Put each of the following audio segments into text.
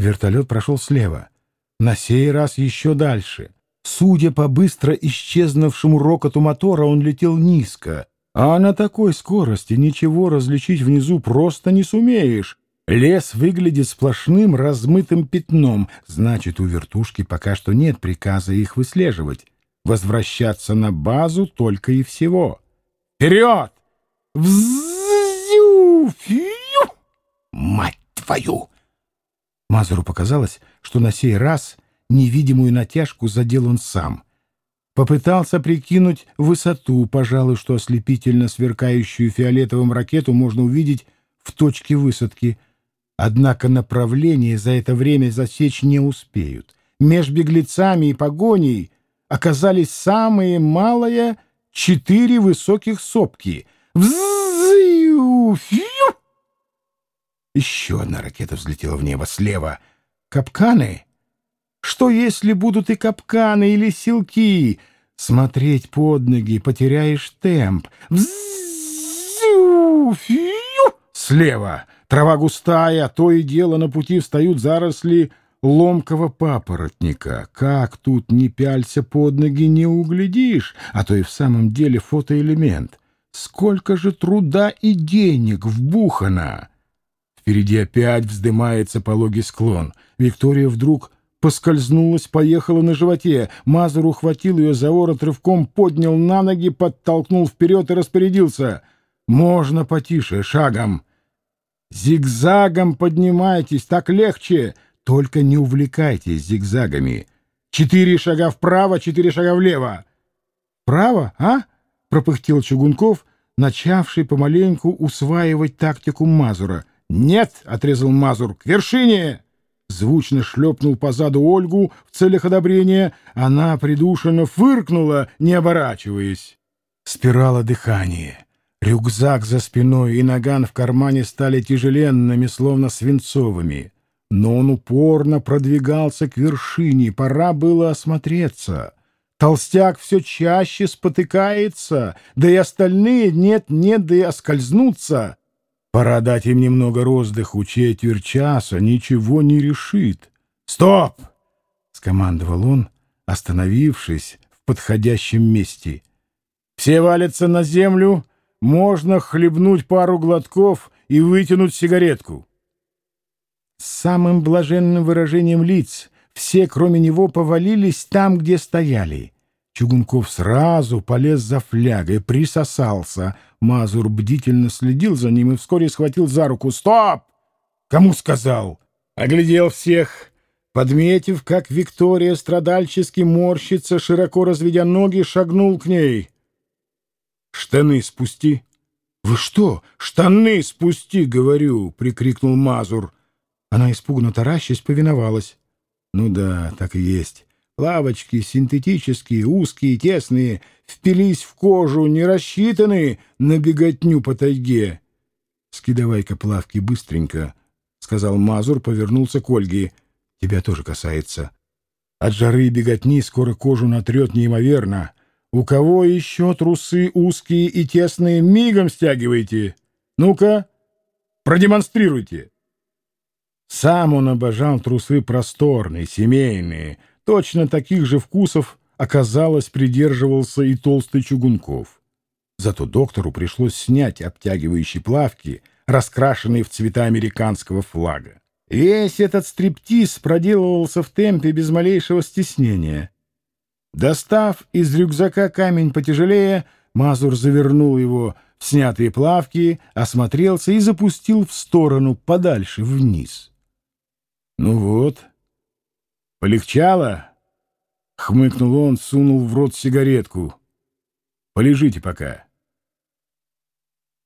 Вертолет прошел слева. На сей раз еще дальше. Судя по быстро исчезнувшему рокоту мотора, он летел низко. А на такой скорости ничего различить внизу просто не сумеешь. Лес выглядит сплошным размытым пятном, значит, у вертушки пока что нет приказа их выслеживать. Возвращаться на базу только и всего. Вперед! Вззю! Фью! Мать твою! Мазуру показалось, что на сей раз невидимую натяжку задел он сам. Попытался прикинуть высоту, пожалуй, что ослепительно сверкающую фиолетовым ракету можно увидеть в точке высадки. Однако направление за это время засечь не успеют. Меж беглецами и погоней оказались самые малые четыре высоких сопки. Вззю! Еще одна ракета взлетела в небо слева. Капканы? Что если будут и капканы или силки? Смотреть под ноги, потеряешь темп. Фью! Слева. Трава густая, то и дело на пути встают заросли ломкого папоротника. Как тут не пялься под ноги, не углядишь, а то и в самом деле фотоэлемент. Сколько же труда и денег вбухано! Впереди опять вздымается пологий склон. Виктория вдруг поскользнулась, поехала на животе. Мазур ухватил ее за ворот, рывком поднял на ноги, подтолкнул вперед и распорядился. «Можно потише, шагом!» «Зигзагом поднимайтесь, так легче!» Только не увлекайтесь зигзагами. Четыре шага вправо, четыре шага влево. Право, а? Пропыхтел Чугунков, начавший помаленьку усваивать тактику Мазура. Нет, отрезал Мазур, к вершине. Звучно шлепнул позаду Ольгу в целях одобрения. Она придушенно фыркнула, не оборачиваясь. Спирала дыхание. Рюкзак за спиной и наган в кармане стали тяжеленными, словно свинцовыми. Но он упорно продвигался к вершине, пора было осмотреться. Толстяк все чаще спотыкается, да и остальные нет-нет, да и оскользнутся. Пора дать им немного роздыху, четверть часа ничего не решит. «Стоп!» — скомандовал он, остановившись в подходящем месте. «Все валятся на землю, можно хлебнуть пару глотков и вытянуть сигаретку» с самым блаженным выражением лиц. Все, кроме него, повалились там, где стояли. Чугунков сразу полез за флягой, присосался. Мазур бдительно следил за ним и вскоре схватил за руку. «Стоп! Кому сказал?» Оглядел всех. Подметив, как Виктория страдальчески морщится, широко разведя ноги, шагнул к ней. «Штаны спусти!» «Вы что? Штаны спусти, говорю!» — прикрикнул Мазур. Она испуганно таращась повиновалась. Ну да, так и есть. Лавочки синтетические, узкие, тесные, впились в кожу, не рассчитаны на беготню по тайге. «Скидывай-ка плавки быстренько», — сказал Мазур, повернулся к Ольге. «Тебя тоже касается. От жары и беготни скоро кожу натрет неимоверно. У кого еще трусы узкие и тесные, мигом стягивайте. Ну-ка, продемонстрируйте». Сам он обожал трусы просторные, семейные. Точно таких же вкусов, оказалось, придерживался и толстый Чугунков. Зато доктору пришлось снять обтягивающие плавки, раскрашенные в цвета американского флага. Весь этот стриптиз проделывался в темпе без малейшего стеснения. Достав из рюкзака камень потяжелее, Мазур завернул его в снятые плавки, осмотрелся и запустил в сторону подальше вниз. «Ну вот, полегчало?» — хмыкнул он, сунул в рот сигаретку. «Полежите пока».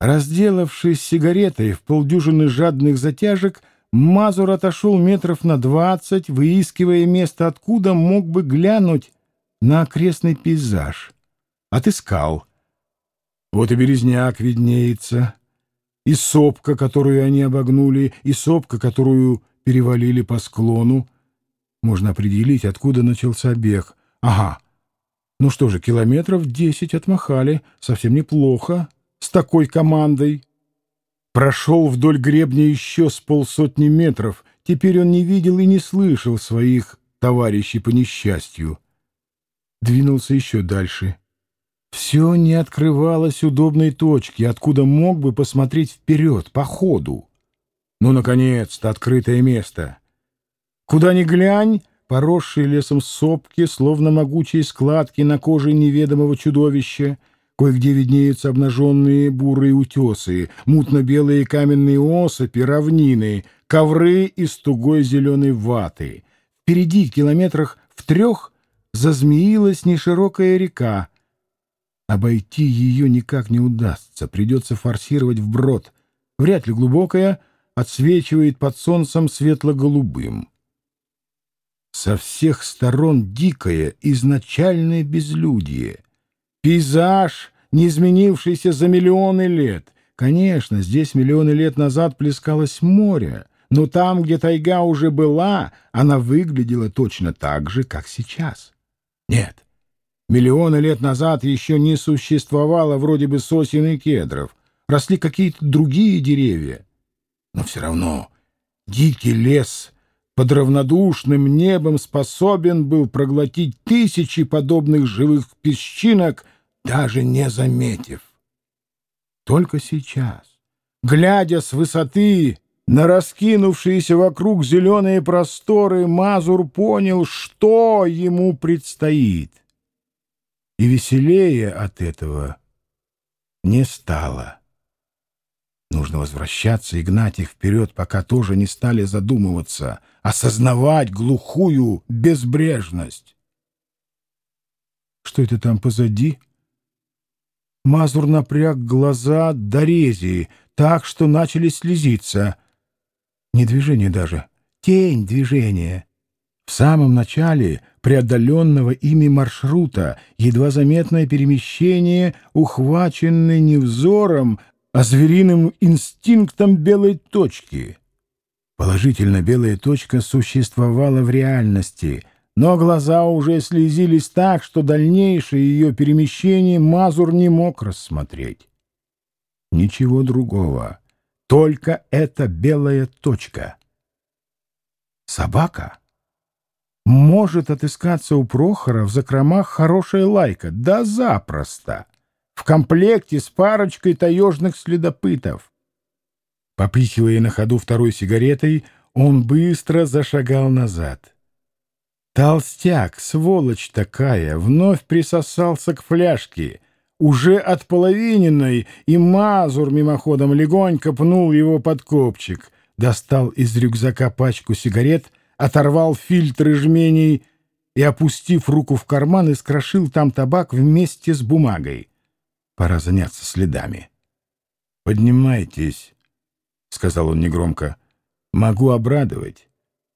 Разделавшись сигаретой в полдюжины жадных затяжек, Мазур отошел метров на двадцать, выискивая место, откуда мог бы глянуть на окрестный пейзаж. Отыскал. Вот и березняк виднеется, и сопка, которую они обогнули, и сопка, которую перевалили по склону. Можно определить, откуда начался бег. Ага. Ну что же, километров десять отмахали. Совсем неплохо. С такой командой. Прошел вдоль гребня еще с полсотни метров. теперь он не видел и не слышал своих товарищей по несчастью. Двинулся еще дальше. Все не открывалось удобной точки, откуда мог бы посмотреть вперед, по ходу. Ну, наконец-то, открытое место. Куда ни глянь, поросшие лесом сопки, словно могучие складки на коже неведомого чудовища, кое-где виднеются обнаженные бурые утесы, мутно-белые каменные осыпи, равнины, ковры из тугой зеленой ваты. Впереди, километрах в трех, зазмеилась неширокая река. Обойти ее никак не удастся, придется форсировать вброд. Вряд ли глубокая, отсвечивает под солнцем светло-голубым. Со всех сторон дикое, изначальное безлюдие. Пейзаж, не изменившийся за миллионы лет. Конечно, здесь миллионы лет назад плескалось море, но там, где тайга уже была, она выглядела точно так же, как сейчас. Нет, миллионы лет назад еще не существовало вроде бы сосен и кедров. Росли какие-то другие деревья. Но все равно дикий лес под равнодушным небом способен был проглотить тысячи подобных живых песчинок, даже не заметив. Только сейчас, глядя с высоты на раскинувшиеся вокруг зеленые просторы, Мазур понял, что ему предстоит. И веселее от этого не стало. Нужно возвращаться и гнать их вперед, пока тоже не стали задумываться, осознавать глухую безбрежность. Что это там позади? Мазур напряг глаза до рези, так что начали слезиться. Не движение даже, тень движения. В самом начале преодоленного ими маршрута едва заметное перемещение, ухваченное не взором, а звериным инстинктом белой точки. Положительно белая точка существовала в реальности, но глаза уже слезились так, что дальнейшее ее перемещение Мазур не мог рассмотреть. Ничего другого, только эта белая точка. Собака? Может отыскаться у Прохора в закромах хорошая лайка, да запросто в комплекте с парочкой таежных следопытов. Попихивая на ходу второй сигаретой, он быстро зашагал назад. Толстяк, сволочь такая, вновь присосался к фляжке, уже отполовиненной, и Мазур мимоходом легонько пнул его под копчик, достал из рюкзака пачку сигарет, оторвал фильтры жменей и, опустив руку в карман, искрошил там табак вместе с бумагой. Пора заняться следами. «Поднимайтесь», — сказал он негромко. «Могу обрадовать.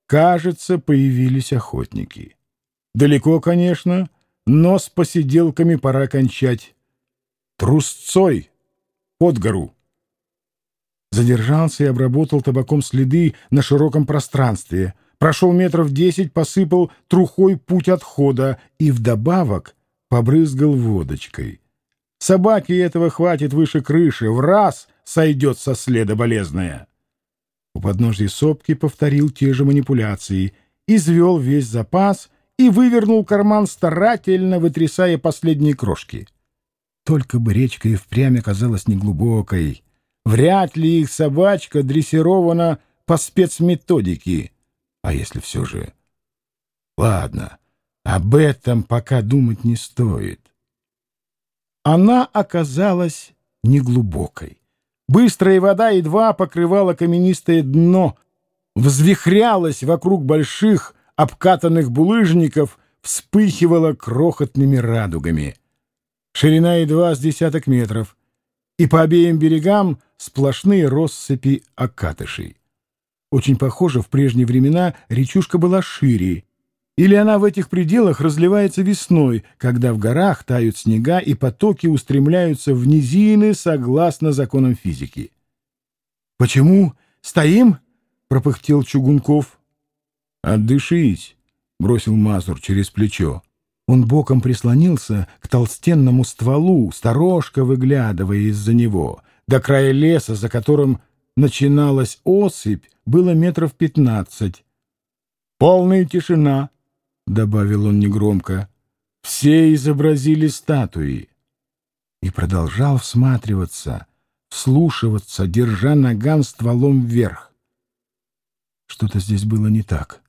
Кажется, появились охотники. Далеко, конечно, но с посиделками пора кончать. Трусцой! Под гору!» Задержался и обработал табаком следы на широком пространстве. Прошел метров десять, посыпал трухой путь отхода и вдобавок побрызгал водочкой. Собаке этого хватит выше крыши, в раз сойдет со следа болезная. У подножья сопки повторил те же манипуляции, извел весь запас и вывернул карман, старательно вытрясая последние крошки. Только бы речка и впрямь оказалась неглубокой. Вряд ли их собачка дрессирована по спецметодике. А если все же... Ладно, об этом пока думать не стоит. Она оказалась неглубокой. Быстрая вода едва покрывала каменистое дно, взвихрялась вокруг больших обкатанных булыжников, вспыхивала крохотными радугами. Ширина едва с десяток метров, и по обеим берегам сплошные россыпи окатышей. Очень похоже, в прежние времена речушка была шире, или она в этих пределах разливается весной, когда в горах тают снега и потоки устремляются в низины согласно законам физики. «Почему стоим?» — пропыхтел Чугунков. «Отдышись», — бросил Мазур через плечо. Он боком прислонился к толстенному стволу, сторожко выглядывая из-за него, до края леса, за которым начиналась осыпь, было метров пятнадцать. «Полная тишина», — добавил он негромко. «Все изобразили статуи». И продолжал всматриваться, вслушиваться, держа наган стволом вверх. Что-то здесь было не так.